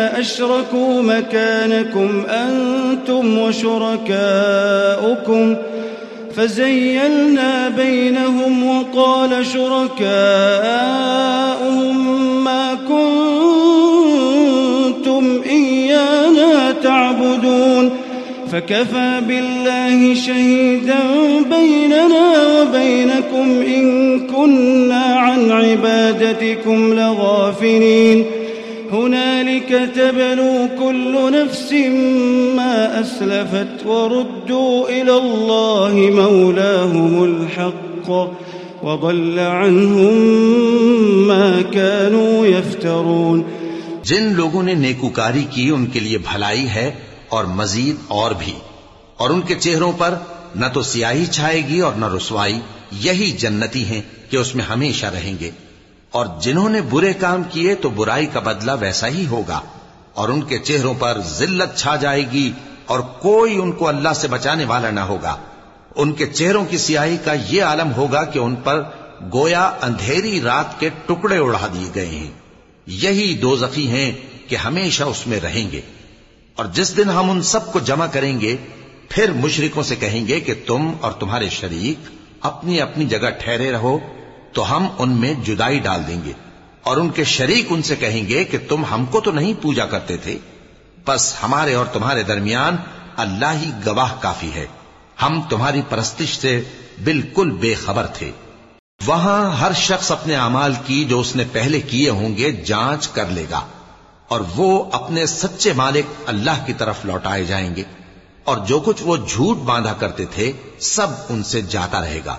أشركوا مكانكم أنتم وشركاؤكم فزيلنا بينهم وقال شركاؤهم ما كنتم إيانا تعبدون فكفى بالله شهيدا بيننا وبينكم إن كنا عن عبادتكم لغافلين هنالك تبلو كل نفس ما أسلفت وردوا إلى الله مولاهم الحق وضل عنهم ما كانوا يفترون. جن لوگوں نے نیکوکاری کی ان کے لیے بھلائی ہے اور مزید اور بھی، اور ان کے چہروں پر نہ تو سیاہی چھائے گی اور نہ رسوائی، یہی جنتی ہیں کہ اس میں ہمیشہ رہیں گے۔ اور جنہوں نے برے کام کیے تو برائی کا بدلہ ویسا ہی ہوگا، اور ان کے چہروں پر ذلت چھا جائے گی اور کوئی ان کو اللہ سے بچانے والا نہ ہوگا۔ ان کے چہروں کی سیاہی کا یہ عالم ہوگا کہ ان پر گویا اندھیری رات کے ٹکڑے اڑا دیے گئے ہیں۔ یہی دو زخی ہیں کہ ہمیشہ اس میں رہیں گے۔ اور جس دن ہم ان سب کو جمع کریں گے، پھر مشرکوں سے کہیں گے کہ تم اور تمہارے شریک اپنی اپنی جگہ ٹھہرے رہو تو ہم ان میں جدائی ڈال دیں گے اور ان کے شریک ان سے کہیں گے کہ تم ہم کو تو نہیں پوجا کرتے تھے، بس ہمارے اور تمہارے درمیان اللہ ہی گواہ کافی ہے۔ ہم تمہاری پرستش سے بالکل بے خبر تھے۔ وہاں ہر شخص اپنے اعمال کی جو اس نے پہلے کیے ہوں گے جانچ کر لے گا اور وہ اپنے سچے مالک اللہ کی طرف لوٹائے جائیں گے اور جو کچھ وہ جھوٹ باندھا کرتے تھے، سب ان سے جاتا رہے گا۔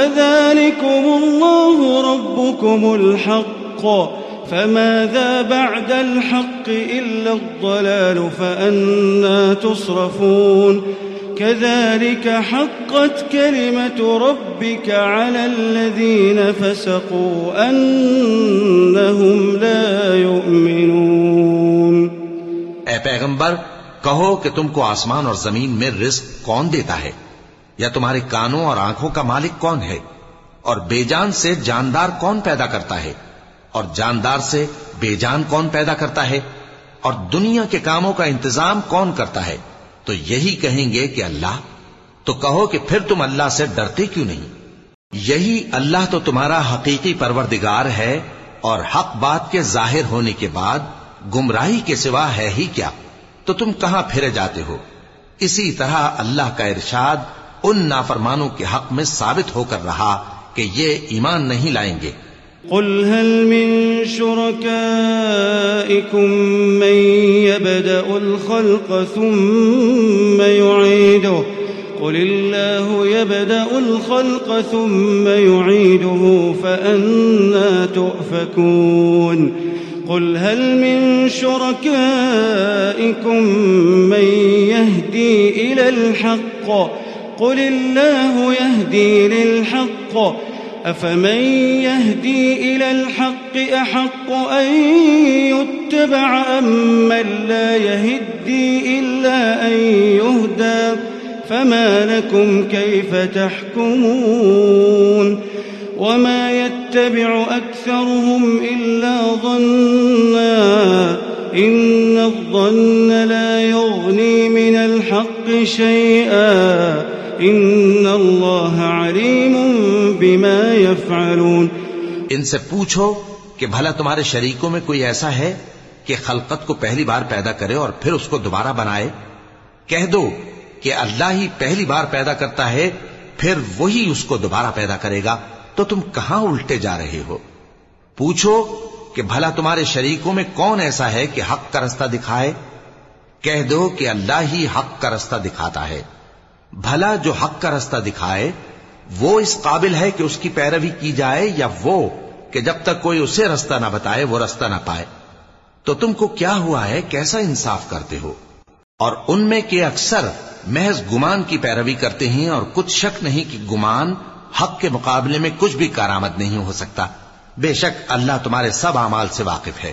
فذلكم الله ربكم الحق. فماذا بعد الحق إلا الضلال فأنا تصرفون. كذلك حقت كلمة ربك على الذين فسقوا أنهم لا يؤمنون. اے پیغمبر، کہو کہ تم کو آسمان اور زمین میں رزق کون دیتا ہے؟ یا تمہارے کانوں اور آنکھوں کا مالک کون ہے؟ اور بے جان سے جاندار کون پیدا کرتا ہے؟ اور جاندار سے بے جان کون پیدا کرتا ہے؟ اور دنیا کے کاموں کا انتظام کون کرتا ہے؟ تو یہی کہیں گے کہ اللہ۔ تو کہو کہ پھر تم اللہ سے ڈرتے کیوں نہیں؟ یہی اللہ تو تمہارا حقیقی پروردگار ہے، اور حق بات کے ظاہر ہونے کے بعد گمراہی کے سوا ہے ہی کیا؟ تو تم کہاں پھرے جاتے ہو؟ اسی طرح اللہ کا ارشاد ان نافرمانوں کے حق میں ثابت ہو کر رہا کہ یہ ایمان نہیں لائیں گے۔ قل هل من شركائكم من يبدأ الخلق ثم يعيده قل الله يبدأ الخلق ثم يعيده فأنا تؤفكون قل هل من شركائكم من يهدي إلى الحق۔ قل الله يهدي للحق، أفمن يهدي إلى الحق أحق أن يتبع أم من لا يهدي إلا أن يهدى؟ فما لكم كيف تحكمون؟ وما يتبع أكثرهم إلا ظنا، إن الظن لا يغني من الحق شيئا إن الله عليم بما يفعلون. ان سے پوچھو کہ بھلا تمہارے شریکوں میں کوئی ایسا ہے کہ خلقت کو پہلی بار پیدا کرے اور پھر اس کو دوبارہ بنائے؟ کہہ دو کہ اللہ ہی پہلی بار پیدا کرتا ہے، پھر وہی اس کو دوبارہ پیدا کرے گا۔ تو تم کہاں الٹے جا رہے ہو؟ پوچھو کہ بھلا تمہارے شریکوں میں کون ایسا ہے کہ حق کا رستہ دکھائے؟ کہہ دو کہ اللہ ہی حق کا رستہ دکھاتا ہے۔ بھلا جو حق کا رستہ دکھائے، وہ اس قابل ہے کہ اس کی پیروی کی جائے یا وہ کہ جب تک کوئی اسے رستہ نہ بتائے، وہ رستہ نہ پائے۔ تو تم کو کیا ہوا ہے؟ کیسا انصاف کرتے ہو؟ اور ان میں کے اکثر محض گمان کی پیروی کرتے ہیں اور کچھ شک نہیں کہ گمان حق کے مقابلے میں کچھ بھی کارآمد نہیں ہو سکتا۔ بے شک اللہ تمہارے سب اعمال سے واقف ہے۔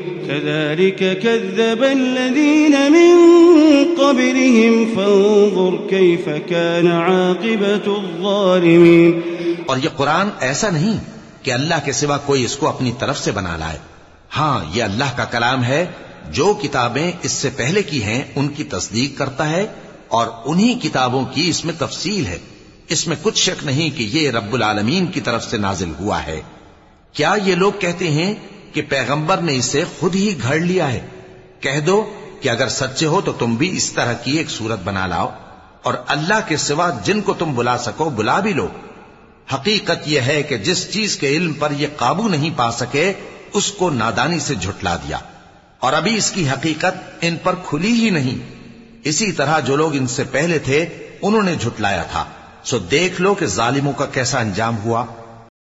كذلك كذب الذين من قبلهم. فانظر كيف كان عاقبة الظالمين. اور یہ قرآن ایسا نہیں کہ اللہ کے سوا کوئی اس کو اپنی طرف سے بنا لائے. ہاں یہ اللہ کا کلام ہے، جو کتابیں اس سے پہلے کی ہیں، ان کی تصدیق کرتا ہے اور انہی کتابوں کی اس میں تفصیل ہے۔ اس میں کچھ شک نہیں کہ یہ رب العالمین کی طرف سے نازل ہوا ہے۔ کیا یہ لوگ کہتے ہیں کہ پیغمبر نے اسے خود ہی گھڑ لیا ہے۔ کہہ دو کہ اگر سچے ہو تو تم بھی اس طرح کی ایک صورت بنا لاؤ اور اللہ کے سوا جن کو تم بلا سکو بلا بھی لو۔ حقیقت یہ ہے کہ جس چیز کے علم پر یہ قابو نہیں پا سکے، اس کو نادانی سے جھٹلا دیا۔ اور ابھی اس کی حقیقت ان پر کھلی ہی نہیں۔ اسی طرح جو لوگ ان سے پہلے تھے، انہوں نے جھٹلایا تھا۔ سو دیکھ لو کہ ظالموں کا کیسا انجام ہوا۔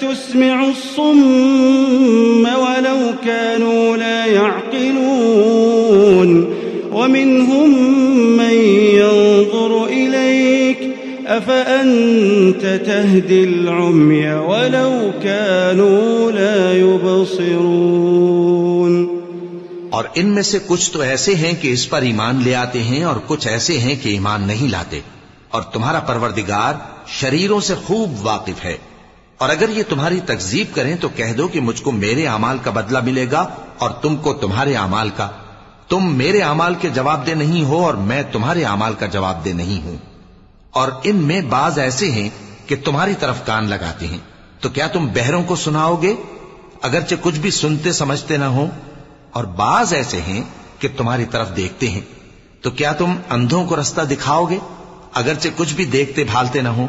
تسمع الصم ولو كانوا لا يعقلون ومنهم من ينظر إليك أفأنت تهدي العمي ولو كانوا لا يبصرون اور ان میں سے کچھ تو ایسے ہیں کہ اس پر ایمان لے آتے ہیں اور کچھ ایسے ہیں کہ ایمان نہیں لاتے اور تمہارا پروردگار شریروں سے خوب واقف ہے۔ اور اگر یہ تمہاری تکزیب کریں تو کہہ دو کہ مجھ کو میرے اعمال کا بدلہ ملے گا اور تم کو تمہارے اعمال کا۔ تم میرے اعمال کے جواب دہ نہیں ہو اور میں تمہارے اعمال کا جواب دہ نہیں ہوں۔ اور ان میں بعض ایسے ہیں کہ تمہاری طرف کان لگاتے ہیں۔ تو کیا تم بہروں کو سناؤ گے؟ اگرچہ کچھ بھی سنتے سمجھتے نہ ہو اور بعض ایسے ہیں کہ تمہاری طرف دیکھتے ہیں۔ تو کیا تم اندھوں کو رستہ دکھاؤ گے؟ اگرچہ کچھ بھی دیکھتے بھالتے نہ ہوں۔